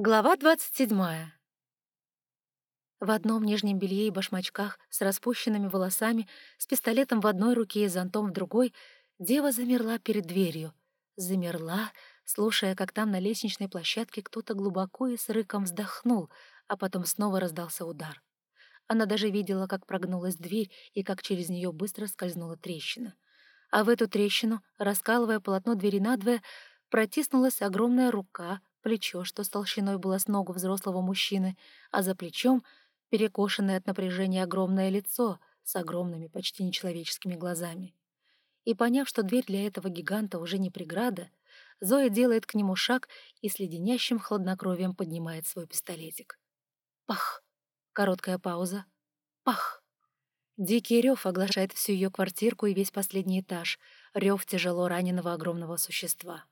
Глава двадцать седьмая. В одном нижнем белье и башмачках, с распущенными волосами, с пистолетом в одной руке и зонтом в другой, дева замерла перед дверью. Замерла, слушая, как там на лестничной площадке кто-то глубоко и с рыком вздохнул, а потом снова раздался удар. Она даже видела, как прогнулась дверь и как через нее быстро скользнула трещина. А в эту трещину, раскалывая полотно двери надвое, протиснулась огромная рука — плечо, что с толщиной было с ногу взрослого мужчины, а за плечом — перекошенное от напряжения огромное лицо с огромными, почти нечеловеческими глазами. И поняв, что дверь для этого гиганта уже не преграда, Зоя делает к нему шаг и с леденящим хладнокровием поднимает свой пистолетик. Пах! Короткая пауза. Пах! Дикий рев оглашает всю ее квартирку и весь последний этаж, рев тяжело раненого огромного существа.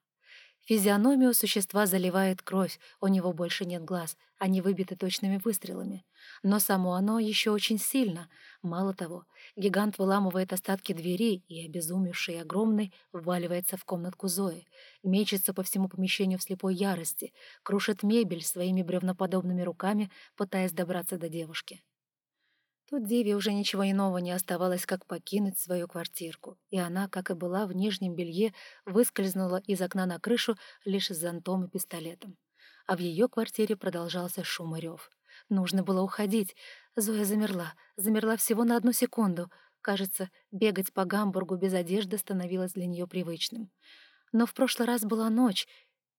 Физиономию существа заливает кровь, у него больше нет глаз, они выбиты точными выстрелами. Но само оно еще очень сильно. Мало того, гигант выламывает остатки двери и, обезумевший огромный, вваливается в комнатку Зои, мечется по всему помещению в слепой ярости, крушит мебель своими бревноподобными руками, пытаясь добраться до девушки. Тут Деве уже ничего иного не оставалось, как покинуть свою квартирку, и она, как и была в нижнем белье, выскользнула из окна на крышу лишь с зонтом и пистолетом. А в ее квартире продолжался шум и рев. Нужно было уходить. Зоя замерла, замерла всего на одну секунду. Кажется, бегать по Гамбургу без одежды становилось для нее привычным. Но в прошлый раз была ночь,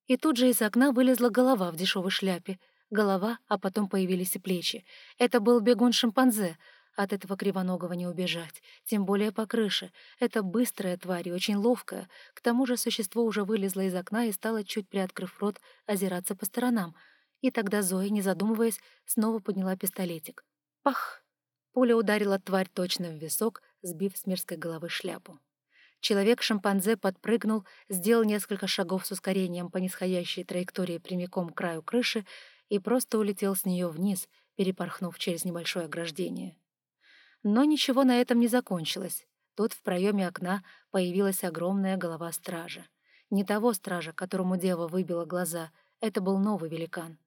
и тут же из окна вылезла голова в дешевой шляпе — голова, а потом появились и плечи. Это был бегун-шимпанзе. От этого кривоногого не убежать, тем более по крыше. Это быстрая тварь и очень ловкая. К тому же существо уже вылезло из окна и стало, чуть приоткрыв рот, озираться по сторонам. И тогда Зоя, не задумываясь, снова подняла пистолетик. Пах! Пуля ударила тварь точно в висок, сбив с мерзкой головы шляпу. Человек-шимпанзе подпрыгнул, сделал несколько шагов с ускорением по нисходящей траектории прямиком к краю крыши и просто улетел с нее вниз, перепорхнув через небольшое ограждение. Но ничего на этом не закончилось. Тут в проеме окна появилась огромная голова стража. Не того стража, которому дева выбила глаза, это был новый великан.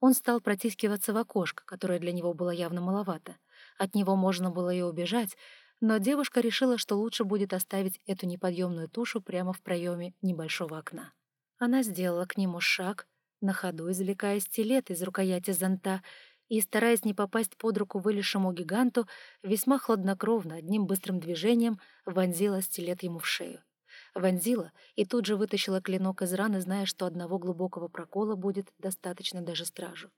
Он стал протискиваться в окошко, которое для него было явно маловато. От него можно было и убежать, но девушка решила, что лучше будет оставить эту неподъемную тушу прямо в проеме небольшого окна. Она сделала к нему шаг, на ходу извлекая стилет из рукояти зонта и, стараясь не попасть под руку вылезшему гиганту, весьма хладнокровно, одним быстрым движением вонзила стилет ему в шею. Вонзила и тут же вытащила клинок из раны, зная, что одного глубокого прокола будет достаточно даже стражу.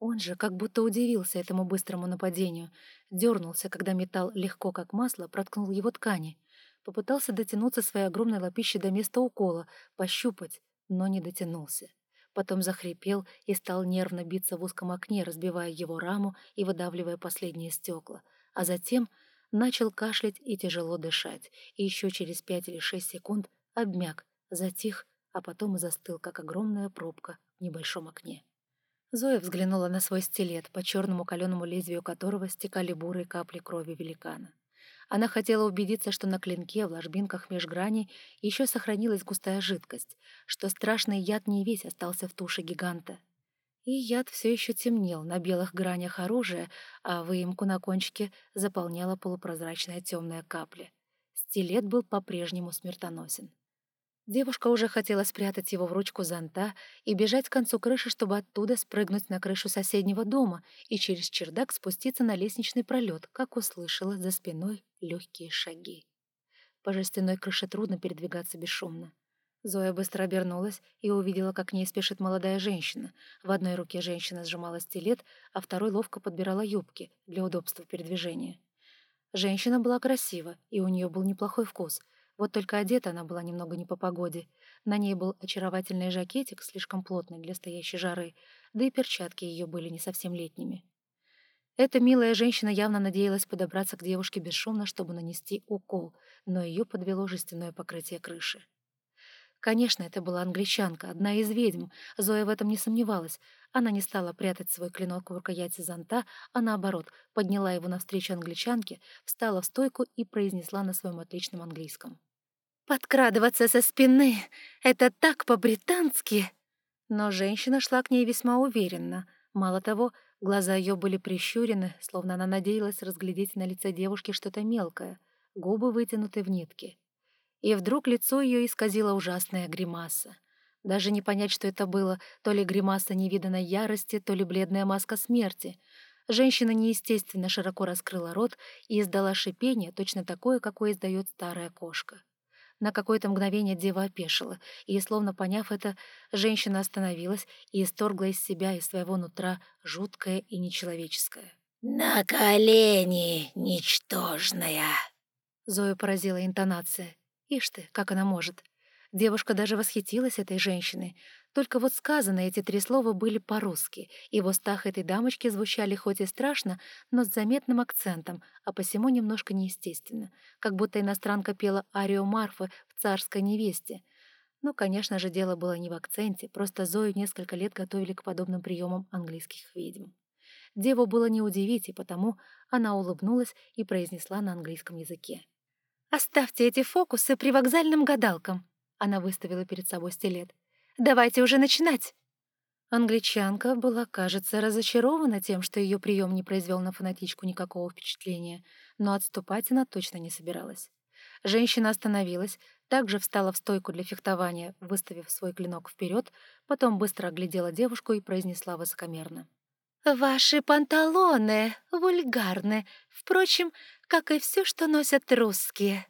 Он же как будто удивился этому быстрому нападению, дернулся, когда металл легко, как масло, проткнул его ткани, попытался дотянуться своей огромной лапищей до места укола, пощупать, но не дотянулся потом захрипел и стал нервно биться в узком окне, разбивая его раму и выдавливая последние стекла, а затем начал кашлять и тяжело дышать, и еще через пять или шесть секунд обмяк, затих, а потом застыл, как огромная пробка в небольшом окне. Зоя взглянула на свой стилет, по черному каленому лезвию которого стекали бурые капли крови великана. Она хотела убедиться, что на клинке в ложбинках меж граней еще сохранилась густая жидкость, что страшный яд не весь остался в туше гиганта. И яд все еще темнел на белых гранях оружия, а выемку на кончике заполняла полупрозрачная темная капля. Стилет был по-прежнему смертоносен. Девушка уже хотела спрятать его в ручку зонта и бежать к концу крыши, чтобы оттуда спрыгнуть на крышу соседнего дома и через чердак спуститься на лестничный пролет, как услышала за спиной легкие шаги. По жестяной крыше трудно передвигаться бесшумно. Зоя быстро обернулась и увидела, как к ней спешит молодая женщина. В одной руке женщина сжимала стилет, а второй ловко подбирала юбки для удобства передвижения. Женщина была красива, и у нее был неплохой вкус — вот только одета она была немного не по погоде. На ней был очаровательный жакетик, слишком плотный для стоящей жары, да и перчатки ее были не совсем летними. Эта милая женщина явно надеялась подобраться к девушке бесшумно, чтобы нанести укол, но ее подвело жестяное покрытие крыши. Конечно, это была англичанка, одна из ведьм. Зоя в этом не сомневалась. Она не стала прятать свой клинок в рукояти зонта, а наоборот, подняла его навстречу англичанке, встала в стойку и произнесла на своем отличном английском. «Подкрадываться со спины — это так по-британски!» Но женщина шла к ней весьма уверенно. Мало того, глаза ее были прищурены, словно она надеялась разглядеть на лице девушки что-то мелкое, губы вытянуты в нитки. И вдруг лицо ее исказило ужасная гримаса. Даже не понять, что это было, то ли гримаса невиданной ярости, то ли бледная маска смерти. Женщина неестественно широко раскрыла рот и издала шипение, точно такое, какое издает старая кошка. На какое-то мгновение дева опешила, и, словно поняв это, женщина остановилась и исторгла из себя и своего нутра жуткое и нечеловеческое. «На колени, ничтожная!» Зою поразила интонация. Ишь ты, как она может. Девушка даже восхитилась этой женщиной. Только вот сказаны эти три слова были по-русски, и в устах этой дамочки звучали хоть и страшно, но с заметным акцентом, а посему немножко неестественно, как будто иностранка пела арию Марфы в «Царской невесте». Но, конечно же, дело было не в акценте, просто Зою несколько лет готовили к подобным приемам английских ведьм. Деву было не удивить, и потому она улыбнулась и произнесла на английском языке. «Оставьте эти фокусы при вокзальным гадалкам!» Она выставила перед собой стилет. «Давайте уже начинать!» Англичанка была, кажется, разочарована тем, что ее прием не произвел на фанатичку никакого впечатления, но отступать она точно не собиралась. Женщина остановилась, также встала в стойку для фехтования, выставив свой клинок вперед, потом быстро оглядела девушку и произнесла высокомерно. «Ваши панталоны вульгарны, впрочем, как и все, что носят русские».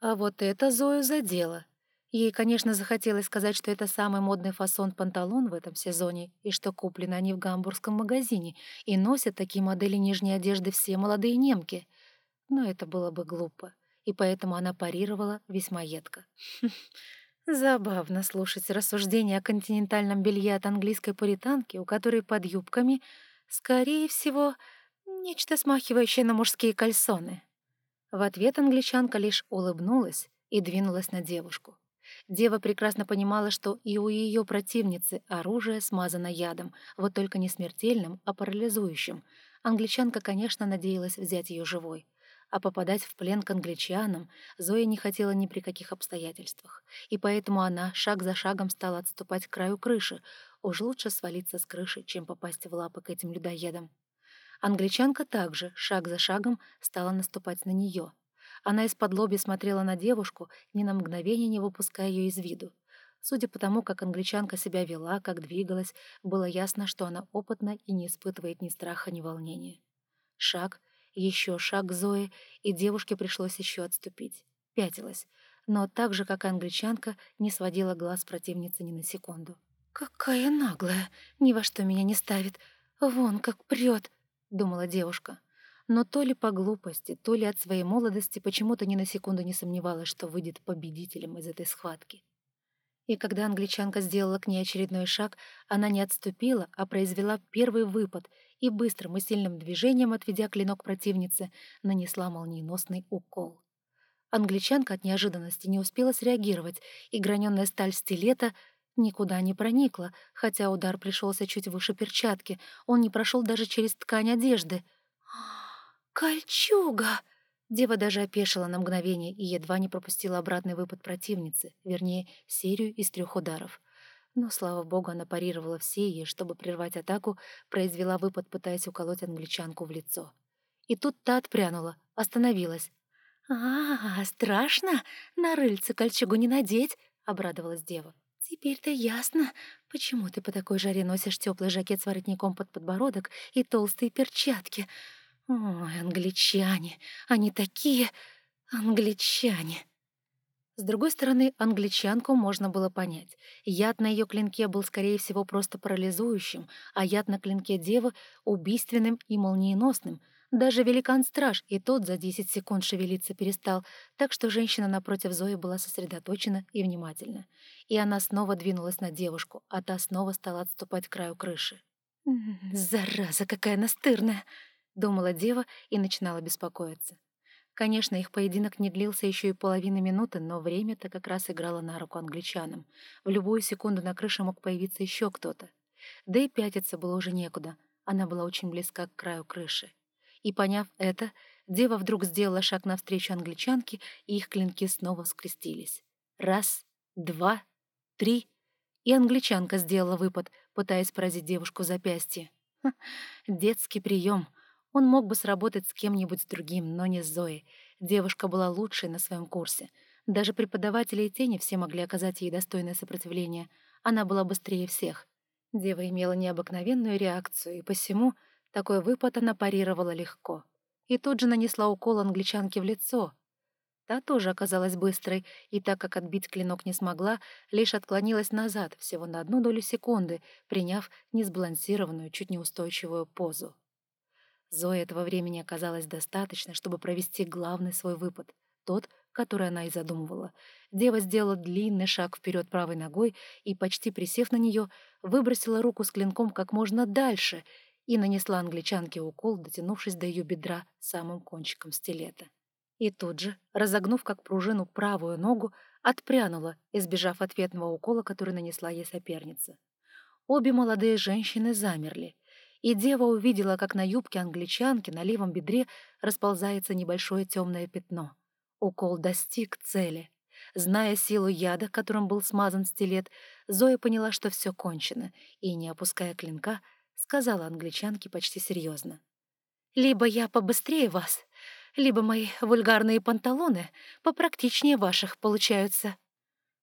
А вот это Зою задело. Ей, конечно, захотелось сказать, что это самый модный фасон панталон в этом сезоне, и что куплены они в гамбургском магазине, и носят такие модели нижней одежды все молодые немки. Но это было бы глупо, и поэтому она парировала весьма едко. Забавно слушать рассуждения о континентальном белье от английской пуританки, у которой под юбками — Скорее всего, нечто смахивающее на мужские кальсоны. В ответ англичанка лишь улыбнулась и двинулась на девушку. Дева прекрасно понимала, что и у ее противницы оружие смазано ядом, вот только не смертельным, а парализующим. Англичанка, конечно, надеялась взять ее живой. А попадать в плен к англичанам Зоя не хотела ни при каких обстоятельствах. И поэтому она шаг за шагом стала отступать к краю крыши, Уж лучше свалиться с крыши, чем попасть в лапы к этим людоедам. Англичанка также, шаг за шагом, стала наступать на нее. Она из-под лоби смотрела на девушку, ни на мгновение не выпуская ее из виду. Судя по тому, как англичанка себя вела, как двигалась, было ясно, что она опытна и не испытывает ни страха, ни волнения. Шаг, еще шаг к Зое, и девушке пришлось еще отступить. Пятилась, но так же, как и англичанка, не сводила глаз противницы ни на секунду. «Какая наглая! Ни во что меня не ставит! Вон как прет!» — думала девушка. Но то ли по глупости, то ли от своей молодости почему-то ни на секунду не сомневалась, что выйдет победителем из этой схватки. И когда англичанка сделала к ней очередной шаг, она не отступила, а произвела первый выпад и быстрым и сильным движением, отведя клинок противницы, нанесла молниеносный укол. Англичанка от неожиданности не успела среагировать, и граненая сталь стилета — никуда не проникла, хотя удар пришелся чуть выше перчатки, он не прошел даже через ткань одежды. «Кольчуга!» Дева даже опешила на мгновение и едва не пропустила обратный выпад противницы, вернее, серию из трех ударов. Но, слава богу, она парировала все и, чтобы прервать атаку, произвела выпад, пытаясь уколоть англичанку в лицо. И тут та отпрянула, остановилась. «А, страшно? На рыльце кольчугу не надеть!» — обрадовалась дева. «Теперь-то ясно, почему ты по такой жаре носишь теплый жакет с воротником под подбородок и толстые перчатки. Ой, англичане, они такие англичане!» С другой стороны, англичанку можно было понять. Яд на ее клинке был, скорее всего, просто парализующим, а яд на клинке девы — убийственным и молниеносным — даже великан-страж и тот за 10 секунд шевелиться перестал, так что женщина напротив Зои была сосредоточена и внимательна. И она снова двинулась на девушку, а та снова стала отступать к краю крыши. «Зараза, какая настырная!» — думала дева и начинала беспокоиться. Конечно, их поединок не длился еще и половины минуты, но время-то как раз играло на руку англичанам. В любую секунду на крыше мог появиться еще кто-то. Да и пятиться было уже некуда. Она была очень близка к краю крыши. И, поняв это, дева вдруг сделала шаг навстречу англичанке, и их клинки снова скрестились. Раз, два, три. И англичанка сделала выпад, пытаясь поразить девушку в запястье. Ха, детский прием. Он мог бы сработать с кем-нибудь другим, но не с Зоей. Девушка была лучшей на своем курсе. Даже преподаватели и тени все могли оказать ей достойное сопротивление. Она была быстрее всех. Дева имела необыкновенную реакцию, и посему такой выпад она парировала легко. И тут же нанесла укол англичанке в лицо. Та тоже оказалась быстрой, и так как отбить клинок не смогла, лишь отклонилась назад всего на одну долю секунды, приняв несбалансированную, чуть неустойчивую позу. Зои этого времени оказалось достаточно, чтобы провести главный свой выпад, тот, который она и задумывала. Дева сделала длинный шаг вперед правой ногой и, почти присев на нее, выбросила руку с клинком как можно дальше и нанесла англичанке укол, дотянувшись до ее бедра самым кончиком стилета. И тут же, разогнув как пружину правую ногу, отпрянула, избежав ответного укола, который нанесла ей соперница. Обе молодые женщины замерли, и дева увидела, как на юбке англичанки на левом бедре расползается небольшое темное пятно. Укол достиг цели. Зная силу яда, которым был смазан стилет, Зоя поняла, что все кончено, и, не опуская клинка, сказала англичанке почти серьезно. «Либо я побыстрее вас, либо мои вульгарные панталоны попрактичнее ваших получаются».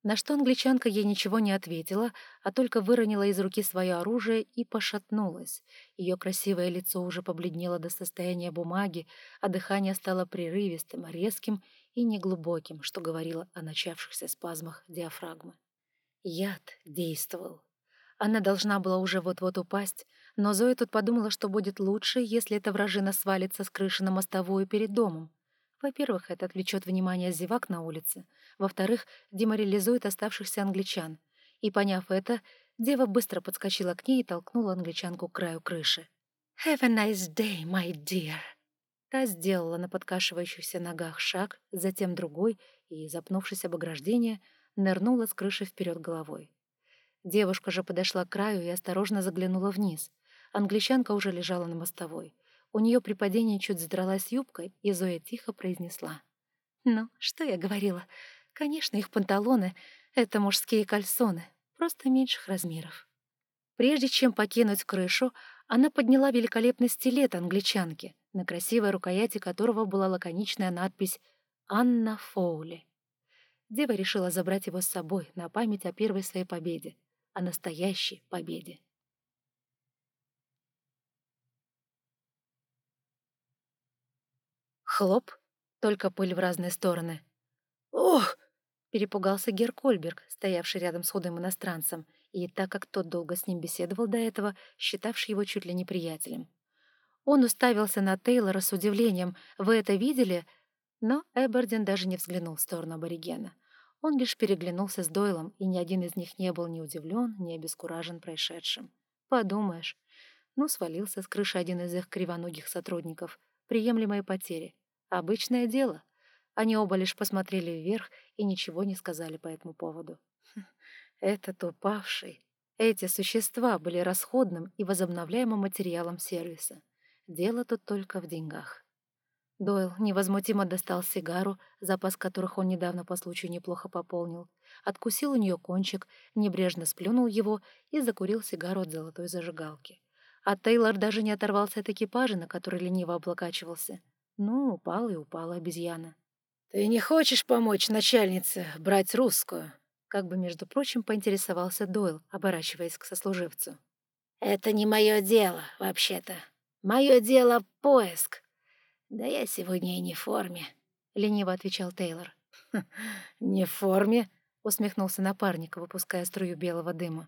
На что англичанка ей ничего не ответила, а только выронила из руки свое оружие и пошатнулась. Ее красивое лицо уже побледнело до состояния бумаги, а дыхание стало прерывистым, резким и неглубоким, что говорило о начавшихся спазмах диафрагмы. Яд действовал. Она должна была уже вот-вот упасть, но Зоя тут подумала, что будет лучше, если эта вражина свалится с крыши на мостовую перед домом. Во-первых, это отвлечет внимание зевак на улице. Во-вторых, деморализует оставшихся англичан. И, поняв это, дева быстро подскочила к ней и толкнула англичанку к краю крыши. «Have a nice day, my dear!» Та сделала на подкашивающихся ногах шаг, затем другой, и, запнувшись об ограждение, нырнула с крыши вперед головой. Девушка же подошла к краю и осторожно заглянула вниз. Англичанка уже лежала на мостовой. У нее при падении чуть задралась юбка, и Зоя тихо произнесла. «Ну, что я говорила? Конечно, их панталоны — это мужские кальсоны, просто меньших размеров». Прежде чем покинуть крышу, она подняла великолепный стилет англичанки, на красивой рукояти которого была лаконичная надпись «Анна Фоули». Дева решила забрать его с собой на память о первой своей победе, о настоящей победе. Хлоп, только пыль в разные стороны. «Ох!» — перепугался Геркольберг, стоявший рядом с худым иностранцем, и так как тот долго с ним беседовал до этого, считавший его чуть ли не приятелем. Он уставился на Тейлора с удивлением. «Вы это видели?» Но Эбердин даже не взглянул в сторону аборигена. Он лишь переглянулся с Дойлом, и ни один из них не был ни удивлен, ни обескуражен происшедшим. Подумаешь. Ну, свалился с крыши один из их кривоногих сотрудников. Приемлемые потери. Обычное дело. Они оба лишь посмотрели вверх и ничего не сказали по этому поводу. Хм, этот упавший. Эти существа были расходным и возобновляемым материалом сервиса. Дело тут только в деньгах. Дойл невозмутимо достал сигару, запас которых он недавно по случаю неплохо пополнил, откусил у нее кончик, небрежно сплюнул его и закурил сигару от золотой зажигалки. А Тейлор даже не оторвался от экипажа, на который лениво облокачивался. Ну, упала и упала обезьяна. «Ты не хочешь помочь начальнице брать русскую?» Как бы, между прочим, поинтересовался Дойл, оборачиваясь к сослуживцу. «Это не мое дело, вообще-то. Мое дело — поиск. Да я сегодня и не в форме», — лениво отвечал Тейлор. «Хм, «Не в форме?» — усмехнулся напарник, выпуская струю белого дыма.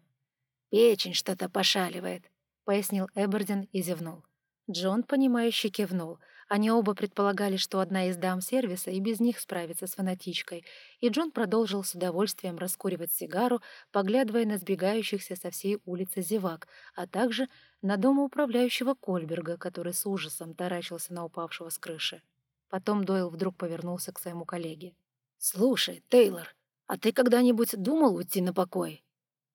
«Печень что-то пошаливает», — пояснил Эбердин и зевнул. Джон, понимающе кивнул — они оба предполагали, что одна из дам сервиса и без них справится с фанатичкой, и Джон продолжил с удовольствием раскуривать сигару, поглядывая на сбегающихся со всей улицы зевак, а также на дома управляющего Кольберга, который с ужасом таращился на упавшего с крыши. Потом Дойл вдруг повернулся к своему коллеге. «Слушай, Тейлор, а ты когда-нибудь думал уйти на покой?»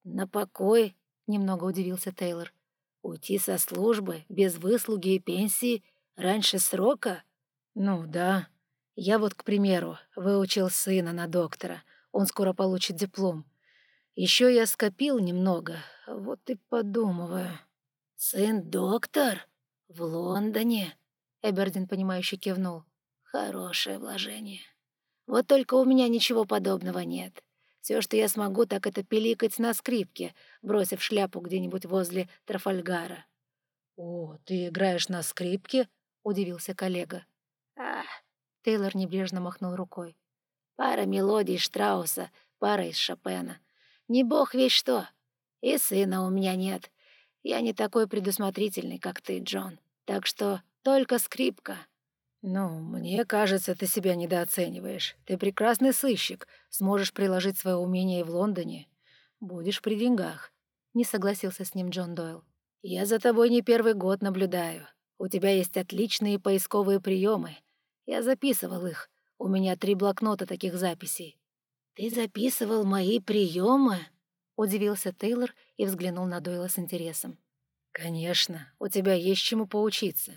«На покой?» — немного удивился Тейлор. «Уйти со службы, без выслуги и пенсии — Раньше срока? Ну да. Я вот, к примеру, выучил сына на доктора. Он скоро получит диплом. Еще я скопил немного, вот и подумываю. Сын доктор? В Лондоне?» Эбердин, понимающе кивнул. «Хорошее вложение. Вот только у меня ничего подобного нет. Все, что я смогу, так это пиликать на скрипке, бросив шляпу где-нибудь возле Трафальгара». «О, ты играешь на скрипке?» — удивился коллега. «Ах!» — Тейлор небрежно махнул рукой. «Пара мелодий Штрауса, пара из Шопена. Не бог весь что. И сына у меня нет. Я не такой предусмотрительный, как ты, Джон. Так что только скрипка». «Ну, мне кажется, ты себя недооцениваешь. Ты прекрасный сыщик, сможешь приложить свое умение и в Лондоне. Будешь при деньгах», — не согласился с ним Джон Дойл. «Я за тобой не первый год наблюдаю. У тебя есть отличные поисковые приемы. Я записывал их. У меня три блокнота таких записей». «Ты записывал мои приемы? — удивился Тейлор и взглянул на Дойла с интересом. «Конечно, у тебя есть чему поучиться.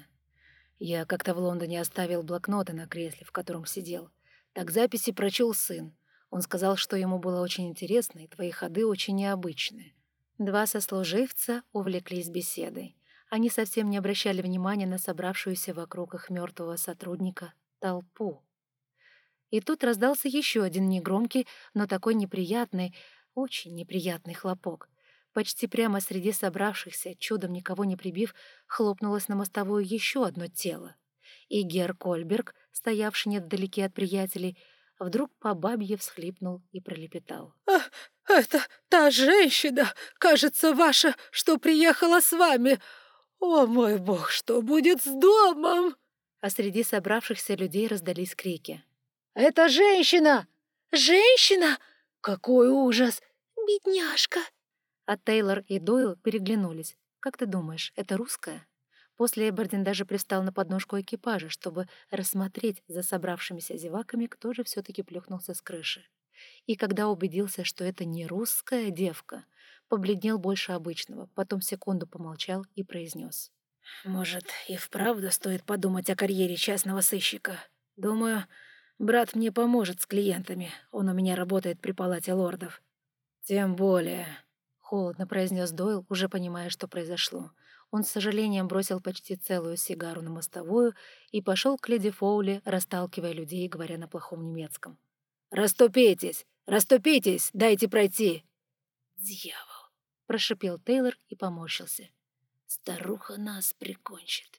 Я как-то в Лондоне оставил блокноты на кресле, в котором сидел. Так записи прочел сын. Он сказал, что ему было очень интересно, и твои ходы очень необычные». Два сослуживца увлеклись беседой. Они совсем не обращали внимания на собравшуюся вокруг их мертвого сотрудника толпу. И тут раздался еще один негромкий, но такой неприятный, очень неприятный хлопок. Почти прямо среди собравшихся, чудом никого не прибив, хлопнулось на мостовую еще одно тело. И Гер Кольберг, стоявший невдалеке от приятелей, вдруг по бабье всхлипнул и пролепетал. «Это та женщина, кажется, ваша, что приехала с вами. О, мой бог, что будет с домом?» А среди собравшихся людей раздались крики. «Это женщина! Женщина! Какой ужас! Бедняжка!» А Тейлор и Дойл переглянулись. «Как ты думаешь, это русская?» После Эбердин даже пристал на подножку экипажа, чтобы рассмотреть за собравшимися зеваками, кто же все таки плюхнулся с крыши. И когда убедился, что это не русская девка, побледнел больше обычного, потом секунду помолчал и произнес: «Может, и вправду стоит подумать о карьере частного сыщика? Думаю, брат мне поможет с клиентами, он у меня работает при палате лордов». «Тем более», — холодно произнес Дойл, уже понимая, что произошло. Он с сожалением бросил почти целую сигару на мостовую и пошел к леди Фоули, расталкивая людей, говоря на плохом немецком. «Раступитесь! Раступитесь! Дайте пройти!» «Дьявол!» — прошипел Тейлор и поморщился. «Старуха нас прикончит!»